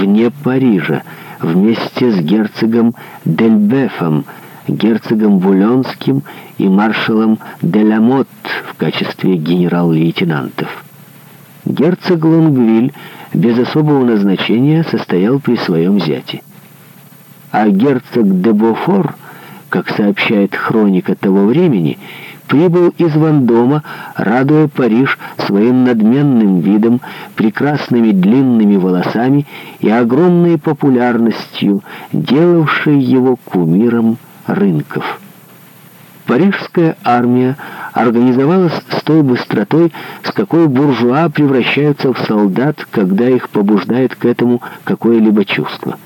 вне Парижа вместе с герцогом Дельбефом, герцогом Вуленским и маршалом Делямот в качестве генерал-лейтенантов. Герцог Лонгвиль без особого назначения состоял при своем зяте. А герцог де Бофор, как сообщает хроника того времени, прибыл из Вандома, радуя Париж своим надменным видом, прекрасными длинными волосами и огромной популярностью, делавшей его кумиром рынков. Парижская армия организовалась с той быстротой, с какой буржуа превращаются в солдат, когда их побуждает к этому какое-либо чувство.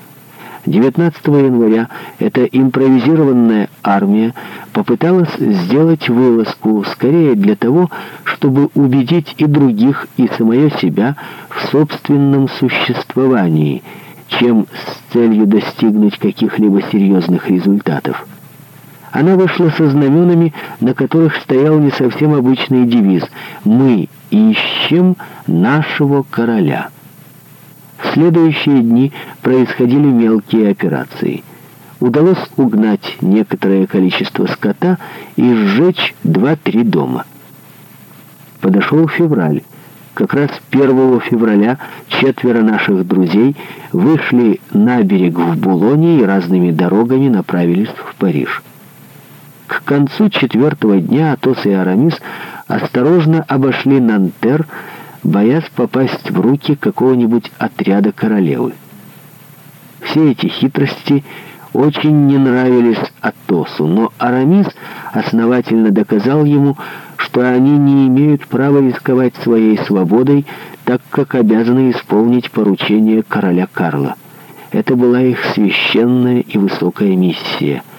19 января эта импровизированная армия попыталась сделать вылазку скорее для того, чтобы убедить и других, и самое себя в собственном существовании, чем с целью достигнуть каких-либо серьезных результатов. Она вышла со знаменами, на которых стоял не совсем обычный девиз «Мы ищем нашего короля». Следующие дни происходили мелкие операции. Удалось угнать некоторое количество скота и сжечь 2-3 дома. Подошел февраль. Как раз 1 февраля четверо наших друзей вышли на берег в Булоне и разными дорогами направились в Париж. К концу четвертого дня Атос и Арамис осторожно обошли Нантер, боясь попасть в руки какого-нибудь отряда королевы. Все эти хитрости очень не нравились Атосу, но Арамис основательно доказал ему, что они не имеют права рисковать своей свободой, так как обязаны исполнить поручение короля Карла. Это была их священная и высокая миссия —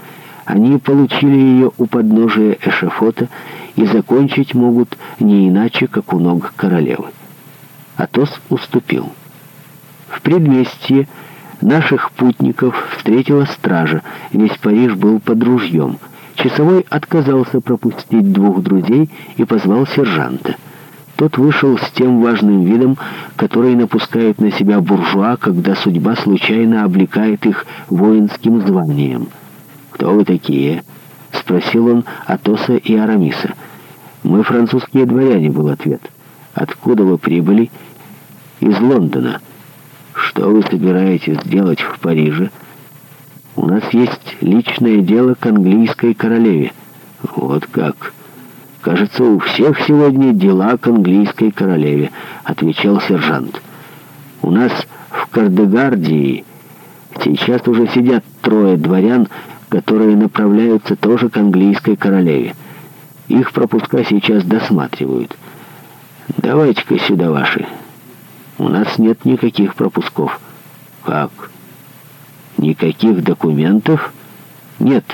они получили ее у подножия эшефота и закончить могут не иначе, как у ног королевы. Атос уступил. В предместье наших путников встретила стража, весь Париж был под ружьем. Часовой отказался пропустить двух друзей и позвал сержанта. Тот вышел с тем важным видом, который напускает на себя буржуа, когда судьба случайно облекает их воинским званием — «Кто вы такие?» — спросил он Атоса и Арамиса. «Мы французские дворяне», — был ответ. «Откуда вы прибыли?» «Из Лондона». «Что вы собираетесь делать в Париже?» «У нас есть личное дело к английской королеве». «Вот как!» «Кажется, у всех сегодня дела к английской королеве», — отвечал сержант. «У нас в Кардегардии сейчас уже сидят трое дворян, которые направляются тоже к английской королеве. Их пропуска сейчас досматривают. Давайте-ка сюда ваши. У нас нет никаких пропусков. Как? Никаких документов? Нет.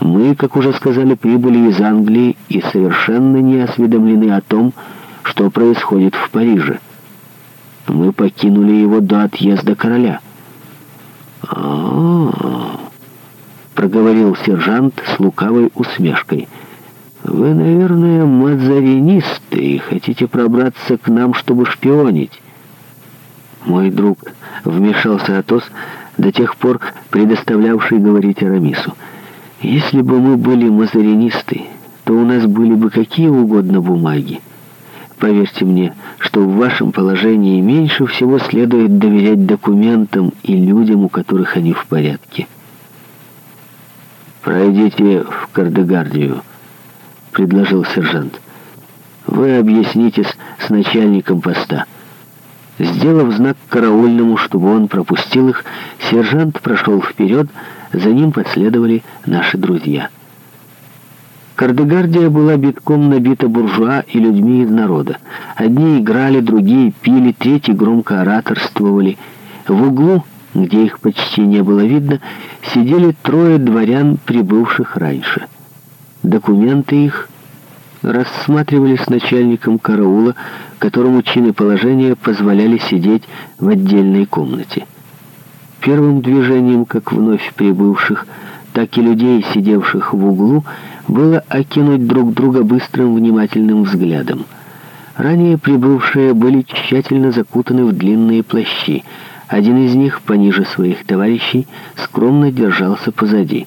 Мы, как уже сказали, прибыли из Англии и совершенно не осведомлены о том, что происходит в Париже. Мы покинули его до отъезда короля. А-а-а проговорил сержант с лукавой усмешкой. «Вы, наверное, мазаринисты и хотите пробраться к нам, чтобы шпионить». «Мой друг», — вмешался Атос, до тех пор предоставлявший говорить Арамису, «если бы мы были мазаринисты, то у нас были бы какие угодно бумаги. Поверьте мне, что в вашем положении меньше всего следует доверять документам и людям, у которых они в порядке». «Пройдите в Кардегардию», — предложил сержант. «Вы объяснитесь с начальником поста». Сделав знак караульному, чтобы он пропустил их, сержант прошел вперед, за ним последовали наши друзья. Кардегардия была битком набита буржуа и людьми из народа. Одни играли, другие пили, третьи громко ораторствовали. В углу где их почти не было видно, сидели трое дворян, прибывших раньше. Документы их рассматривали с начальником караула, которому чины положения позволяли сидеть в отдельной комнате. Первым движением как вновь прибывших, так и людей, сидевших в углу, было окинуть друг друга быстрым внимательным взглядом. Ранее прибывшие были тщательно закутаны в длинные плащи — один из них, пониже своих товарищей, скромно держался позади.